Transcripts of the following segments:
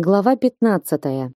Глава 15.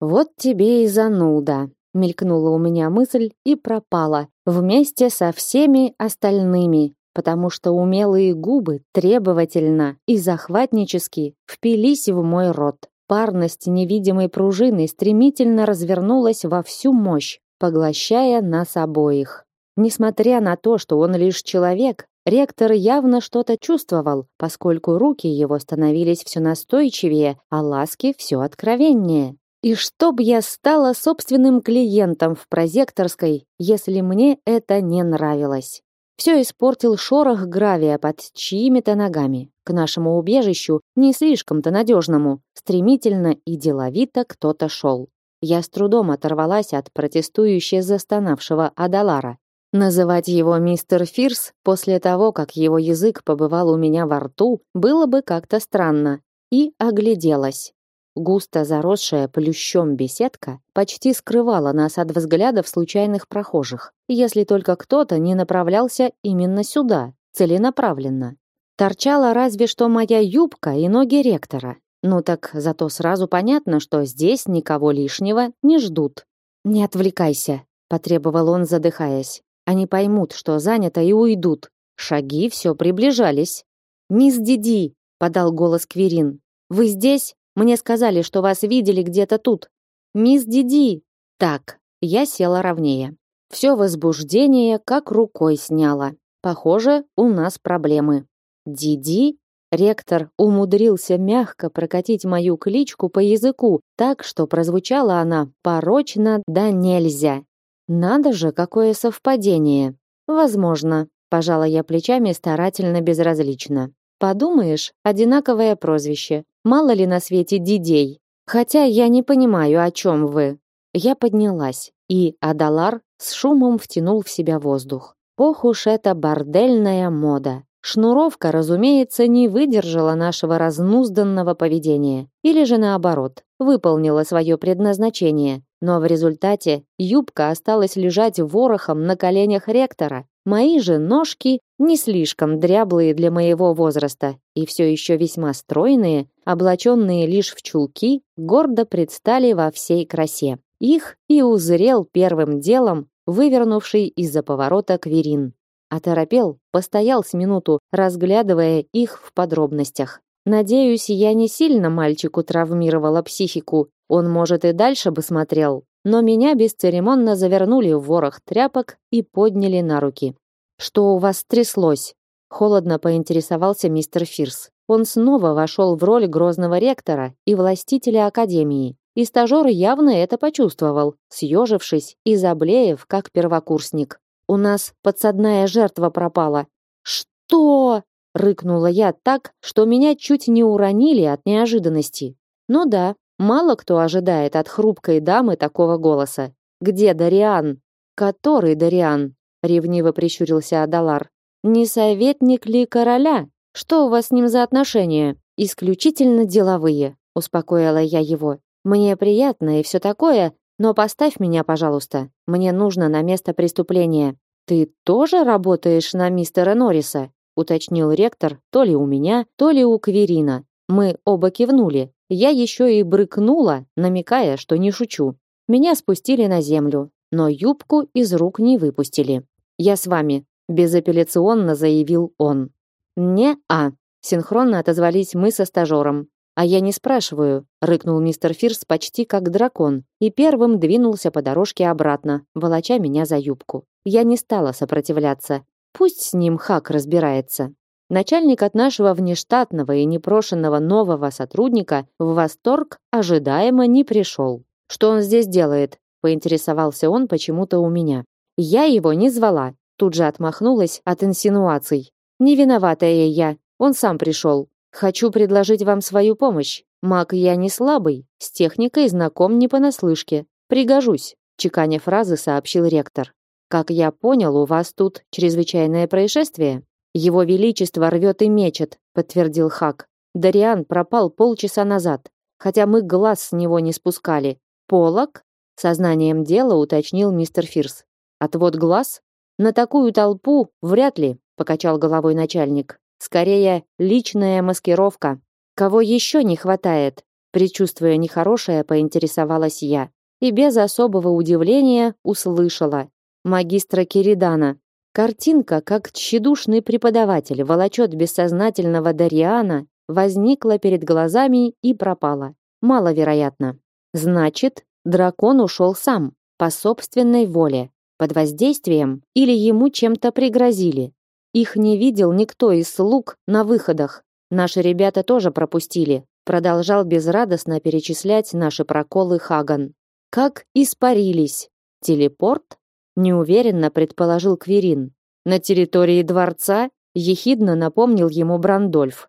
Вот тебе и зануда, мелькнула у меня мысль и пропала вместе со всеми остальными, потому что умелые губы требовательно и захватнически впились в мой рот. Парность невидимой пружины стремительно развернулась во всю мощь, поглощая нас обоих. Несмотря на то, что он лишь человек, Ректор явно что-то чувствовал, поскольку руки его становились все настойчивее, а ласки все откровеннее. И чтоб я стала собственным клиентом в прозекторской, если мне это не нравилось. Все испортил шорох гравия под чьими-то ногами. К нашему убежищу, не слишком-то надежному, стремительно и деловито кто-то шел. Я с трудом оторвалась от протестующе застонавшего Адалара. Называть его мистер Фирс после того, как его язык побывал у меня во рту, было бы как-то странно. И огляделась. Густо заросшая плющом беседка почти скрывала нас от взглядов случайных прохожих, если только кто-то не направлялся именно сюда, целенаправленно. Торчала разве что моя юбка и ноги ректора. Ну так зато сразу понятно, что здесь никого лишнего не ждут. «Не отвлекайся», — потребовал он, задыхаясь. Они поймут, что занято и уйдут. Шаги все приближались. «Мисс Диди!» — подал голос Кверин. «Вы здесь? Мне сказали, что вас видели где-то тут». «Мисс Диди!» «Так». Я села ровнее. Все возбуждение как рукой сняло. Похоже, у нас проблемы. Диди? Ректор умудрился мягко прокатить мою кличку по языку, так что прозвучала она порочно да нельзя. Надо же, какое совпадение. Возможно, пожала я плечами старательно безразлично. Подумаешь, одинаковое прозвище. Мало ли на свете дидей. Хотя я не понимаю, о чем вы. Я поднялась, и Адалар с шумом втянул в себя воздух. Ох уж эта бордельная мода. Шнуровка, разумеется, не выдержала нашего разнузданного поведения, или же наоборот, выполнила свое предназначение, но в результате юбка осталась лежать ворохом на коленях ректора. Мои же ножки, не слишком дряблые для моего возраста и все еще весьма стройные, облаченные лишь в чулки, гордо предстали во всей красе. Их и узрел первым делом вывернувший из-за поворота Кверин. Оторопел, постоял с минуту, разглядывая их в подробностях. Надеюсь, я не сильно мальчику травмировала психику. Он, может, и дальше бы смотрел. Но меня бесцеремонно завернули в ворох тряпок и подняли на руки. «Что у вас тряслось?» Холодно поинтересовался мистер Фирс. Он снова вошел в роль грозного ректора и властителя академии. И стажер явно это почувствовал, съежившись и заблеев, как первокурсник. «У нас подсадная жертва пропала». «Что?» рыкнула я так, что меня чуть не уронили от неожиданности. Ну да, мало кто ожидает от хрупкой дамы такого голоса. Где Дариан? Который Дариан? ревниво прищурился Адалар. Не советник ли короля? Что у вас с ним за отношения? Исключительно деловые, успокоила я его. Мне приятно и все такое, но поставь меня, пожалуйста. Мне нужно на место преступления. Ты тоже работаешь на мистера Норриса? уточнил ректор, то ли у меня, то ли у Кверина. Мы оба кивнули. Я еще и брыкнула, намекая, что не шучу. Меня спустили на землю, но юбку из рук не выпустили. Я с вами, безапелляционно заявил он. Не-а, синхронно отозвались мы со стажером. А я не спрашиваю, рыкнул мистер Фирс почти как дракон и первым двинулся по дорожке обратно, волоча меня за юбку. Я не стала сопротивляться, Пусть с ним Хак разбирается. Начальник от нашего внештатного и непрошенного нового сотрудника в восторг ожидаемо не пришел. Что он здесь делает? поинтересовался он почему-то у меня. Я его не звала. Тут же отмахнулась от инсинуаций. Не виноватая я, он сам пришел. Хочу предложить вам свою помощь. Маг я не слабый, с техникой знаком не понаслышке. Пригожусь, чеканя фразы сообщил ректор. Как я понял, у вас тут чрезвычайное происшествие. Его величество рвет и мечет, подтвердил Хак. Дариан пропал полчаса назад, хотя мы глаз с него не спускали. Полок? Сознанием дела уточнил мистер Фирс. Отвод глаз? На такую толпу вряд ли, покачал головой начальник. Скорее, личная маскировка. Кого еще не хватает? Причувствуя нехорошее, поинтересовалась я и без особого удивления услышала: "Магистра Киридана". Картинка, как тщедушный преподаватель волочет бессознательного Дариана, возникла перед глазами и пропала. Маловероятно. Значит, дракон ушел сам, по собственной воле, под воздействием или ему чем-то пригрозили. Их не видел никто из слуг на выходах. Наши ребята тоже пропустили. Продолжал безрадостно перечислять наши проколы Хаган. Как испарились. Телепорт? Неуверенно предположил Кверин. На территории дворца ехидно напомнил ему Брандольф.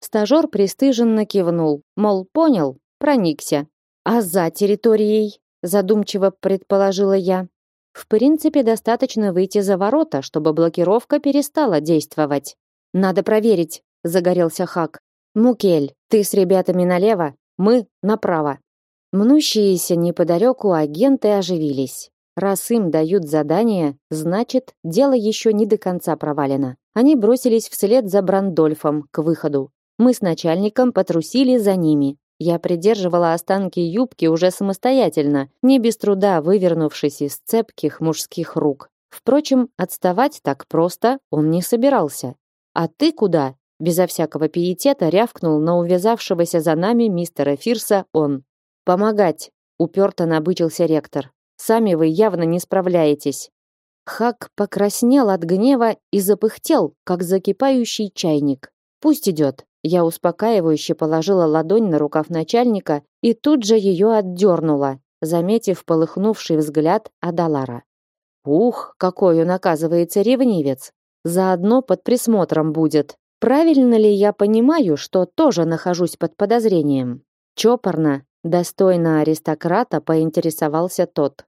Стажер пристыженно кивнул, мол, понял, проникся. А за территорией, задумчиво предположила я. В принципе, достаточно выйти за ворота, чтобы блокировка перестала действовать. Надо проверить, загорелся Хак. Мукель, ты с ребятами налево, мы направо. Мнущиеся неподалеку агенты оживились. Раз им дают задание, значит, дело еще не до конца провалено. Они бросились вслед за Брандольфом к выходу. Мы с начальником потрусили за ними. Я придерживала останки юбки уже самостоятельно, не без труда вывернувшись из цепких мужских рук. Впрочем, отставать так просто он не собирался. «А ты куда?» Безо всякого пиетета рявкнул на увязавшегося за нами мистера Фирса он. «Помогать!» — уперто набычился ректор. «Сами вы явно не справляетесь». Хак покраснел от гнева и запыхтел, как закипающий чайник. «Пусть идет». Я успокаивающе положила ладонь на рукав начальника и тут же ее отдернула, заметив полыхнувший взгляд Адалара. «Ух, какой он, оказывается, ревнивец! Заодно под присмотром будет. Правильно ли я понимаю, что тоже нахожусь под подозрением?» Чопорно, Достойно аристократа поинтересовался тот.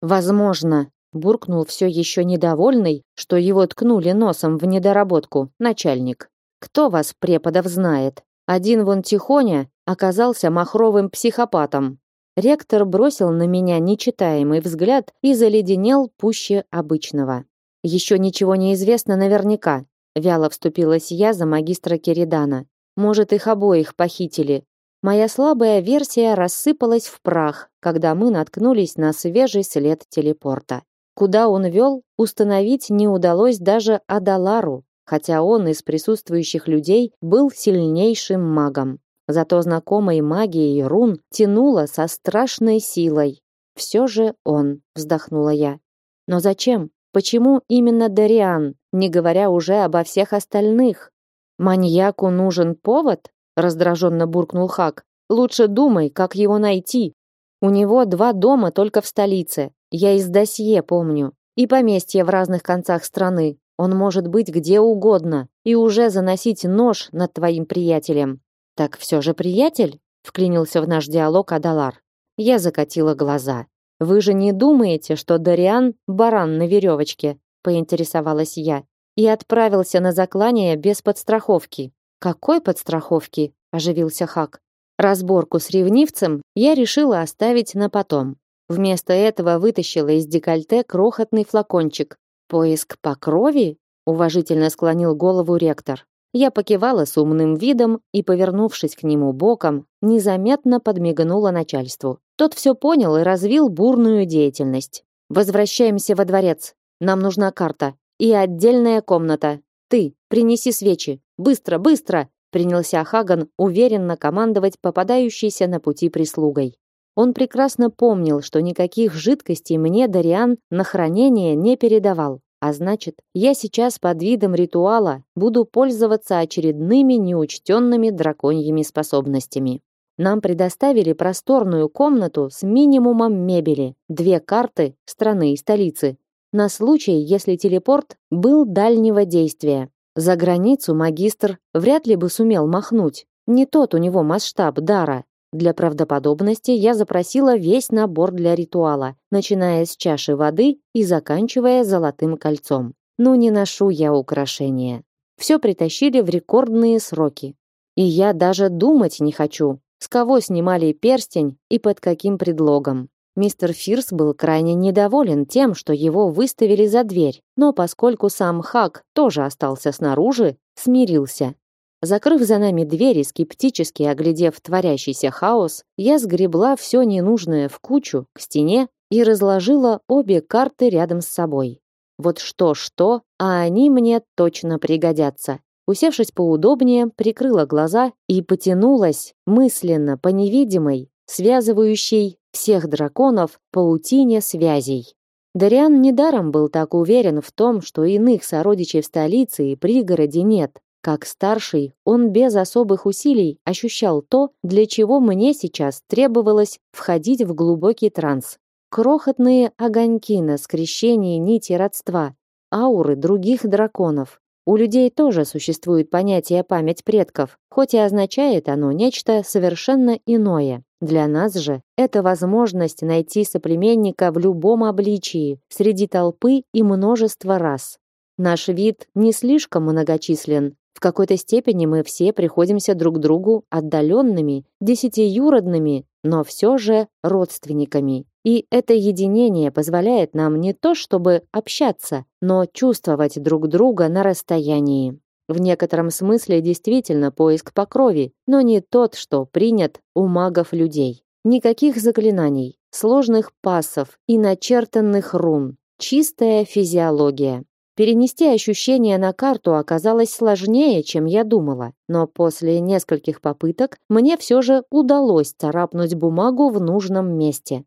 Возможно, буркнул все еще недовольный, что его ткнули носом в недоработку, начальник. Кто вас, преподов, знает? Один вон Тихоня оказался махровым психопатом. Ректор бросил на меня нечитаемый взгляд и заледенел пуще обычного. Еще ничего не известно наверняка. Вяло вступилась я за магистра Киридана. Может, их обоих похитили, Моя слабая версия рассыпалась в прах, когда мы наткнулись на свежий след телепорта. Куда он вел, установить не удалось даже Адалару, хотя он из присутствующих людей был сильнейшим магом. Зато знакомой магией рун тянуло со страшной силой. Все же он, вздохнула я. Но зачем? Почему именно Дариан, не говоря уже обо всех остальных? Маньяку нужен повод? Раздраженно буркнул Хак. Лучше думай, как его найти. У него два дома только в столице. Я из досье помню. И поместья в разных концах страны. Он может быть где угодно и уже заносить нож над твоим приятелем. Так все же приятель? Вклинился в наш диалог Адалар. Я закатила глаза. Вы же не думаете, что Дариан баран на веревочке? Поинтересовалась я и отправился на заклание без подстраховки. Какой подстраховки? оживился Хак. Разборку с ревнивцем я решила оставить на потом. Вместо этого вытащила из декольте крохотный флакончик. Поиск по крови? уважительно склонил голову ректор. Я покивала с умным видом и, повернувшись к нему боком, незаметно подмигнула начальству. Тот все понял и развил бурную деятельность. Возвращаемся во дворец. Нам нужна карта и отдельная комната. Ты принеси свечи. Быстро, быстро, принялся Хаган уверенно командовать попадающейся на пути прислугой. Он прекрасно помнил, что никаких жидкостей мне Дариан на хранение не передавал. А значит, я сейчас под видом ритуала буду пользоваться очередными неучтенными драконьими способностями. Нам предоставили просторную комнату с минимумом мебели, две карты страны и столицы, на случай, если телепорт был дальнего действия. За границу магистр вряд ли бы сумел махнуть. Не тот у него масштаб дара. Для правдоподобности я запросила весь набор для ритуала, начиная с чаши воды и заканчивая золотым кольцом. Ну не ношу я украшения. Все притащили в рекордные сроки. И я даже думать не хочу, с кого снимали перстень и под каким предлогом. Мистер Фирс был крайне недоволен тем, что его выставили за дверь, но поскольку сам Хак тоже остался снаружи, смирился. Закрыв за нами дверь и скептически оглядев творящийся хаос, я сгребла все ненужное в кучу к стене и разложила обе карты рядом с собой. Вот что-что, а они мне точно пригодятся. Усевшись поудобнее, прикрыла глаза и потянулась мысленно по невидимой, связывающей всех драконов паутине связей. Дариан недаром был так уверен в том, что иных сородичей в столице и пригороде нет. Как старший, он без особых усилий ощущал то, для чего мне сейчас требовалось входить в глубокий транс. Крохотные огоньки на скрещении нити родства, ауры других драконов. У людей тоже существует понятие память предков, хоть и означает оно нечто совершенно иное. Для нас же это возможность найти соплеменника в любом обличии, среди толпы и множества рас. Наш вид не слишком многочислен. В какой-то степени мы все приходимся друг другу отдаленными, десятиюродными, но все же родственниками. И это единение позволяет нам не то чтобы общаться, но чувствовать друг друга на расстоянии. В некотором смысле действительно поиск по крови, но не тот, что принят у магов людей. Никаких заклинаний, сложных пассов и начертанных рун. Чистая физиология. Перенести ощущения на карту оказалось сложнее, чем я думала, но после нескольких попыток мне все же удалось царапнуть бумагу в нужном месте.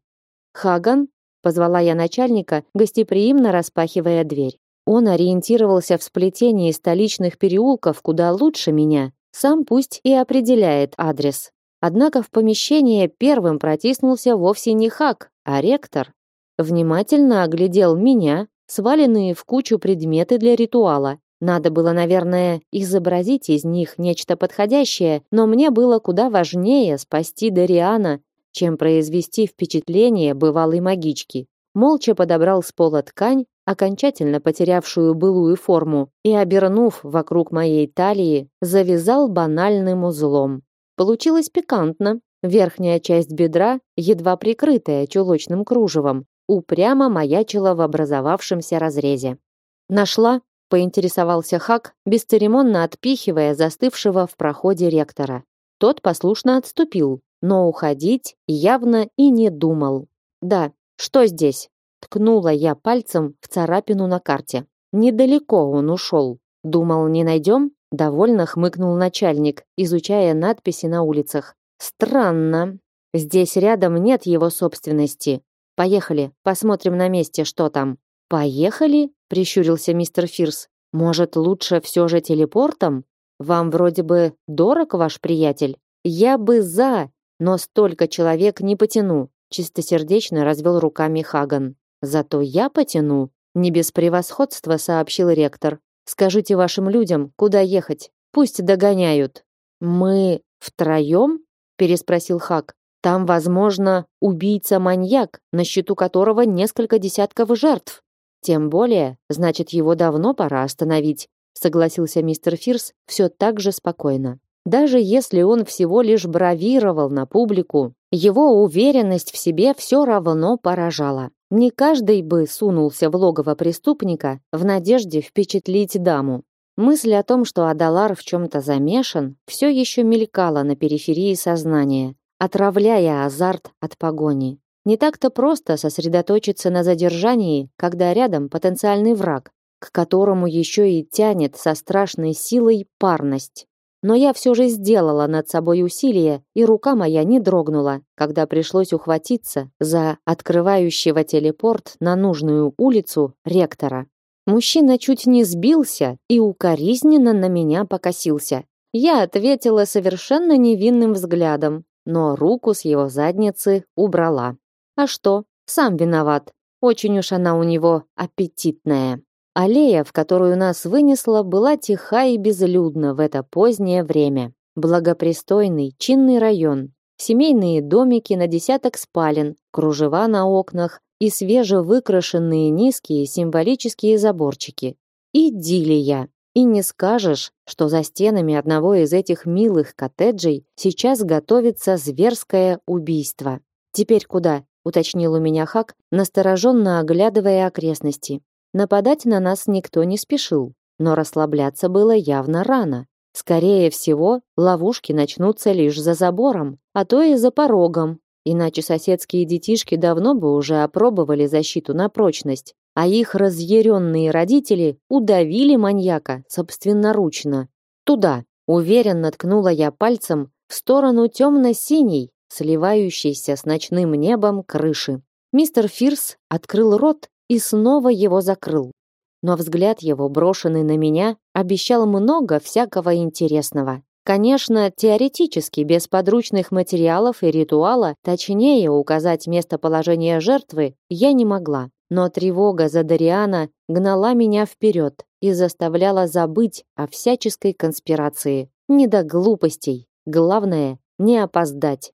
«Хаган?» — позвала я начальника, гостеприимно распахивая дверь. Он ориентировался в сплетении столичных переулков куда лучше меня. Сам пусть и определяет адрес. Однако в помещение первым протиснулся вовсе не Хак, а ректор. Внимательно оглядел меня, сваленные в кучу предметы для ритуала. Надо было, наверное, изобразить из них нечто подходящее, но мне было куда важнее спасти Дариана, чем произвести впечатление бывалой магички. Молча подобрал с пола ткань окончательно потерявшую былую форму, и, обернув вокруг моей талии, завязал банальным узлом. Получилось пикантно. Верхняя часть бедра, едва прикрытая чулочным кружевом, упрямо маячила в образовавшемся разрезе. «Нашла?» — поинтересовался Хак, бесцеремонно отпихивая застывшего в проходе ректора. Тот послушно отступил, но уходить явно и не думал. «Да, что здесь?» Ткнула я пальцем в царапину на карте. Недалеко он ушел. Думал, не найдем? Довольно хмыкнул начальник, изучая надписи на улицах. Странно. Здесь рядом нет его собственности. Поехали, посмотрим на месте, что там. Поехали? Прищурился мистер Фирс. Может, лучше все же телепортом? Вам вроде бы дорог ваш приятель. Я бы за, но столько человек не потяну. Чистосердечно развел руками Хаган. Зато я потяну, не без превосходства сообщил ректор. Скажите вашим людям, куда ехать. Пусть догоняют. Мы втроем? переспросил Хак. Там, возможно, убийца-маньяк, на счету которого несколько десятков жертв. Тем более, значит, его давно пора остановить, согласился мистер Фирс все так же спокойно. Даже если он всего лишь бравировал на публику, его уверенность в себе все равно поражала. Не каждый бы сунулся в логово преступника в надежде впечатлить даму. Мысль о том, что Адалар в чем-то замешан, все еще мелькала на периферии сознания, отравляя азарт от погони. Не так-то просто сосредоточиться на задержании, когда рядом потенциальный враг, к которому еще и тянет со страшной силой парность. Но я все же сделала над собой усилие, и рука моя не дрогнула, когда пришлось ухватиться за открывающего телепорт на нужную улицу ректора. Мужчина чуть не сбился и укоризненно на меня покосился. Я ответила совершенно невинным взглядом, но руку с его задницы убрала. А что? Сам виноват. Очень уж она у него аппетитная. Аллея, в которую нас вынесло, была тиха и безлюдна в это позднее время. Благопристойный, чинный район. Семейные домики на десяток спален, кружева на окнах и свежевыкрашенные низкие символические заборчики. Идиллия. И не скажешь, что за стенами одного из этих милых коттеджей сейчас готовится зверское убийство. Теперь куда? уточнил у меня Хак, настороженно оглядывая окрестности. Нападать на нас никто не спешил, но расслабляться было явно рано. Скорее всего, ловушки начнутся лишь за забором, а то и за порогом. Иначе соседские детишки давно бы уже опробовали защиту на прочность, а их разъяренные родители удавили маньяка собственноручно. Туда, уверенно ткнула я пальцем в сторону темно-синей, сливающейся с ночным небом крыши. Мистер Фирс открыл рот и снова его закрыл. Но взгляд его, брошенный на меня, обещал много всякого интересного. Конечно, теоретически без подручных материалов и ритуала точнее указать местоположение жертвы я не могла. Но тревога за Дариана гнала меня вперед и заставляла забыть о всяческой конспирации. Не до глупостей. Главное не опоздать.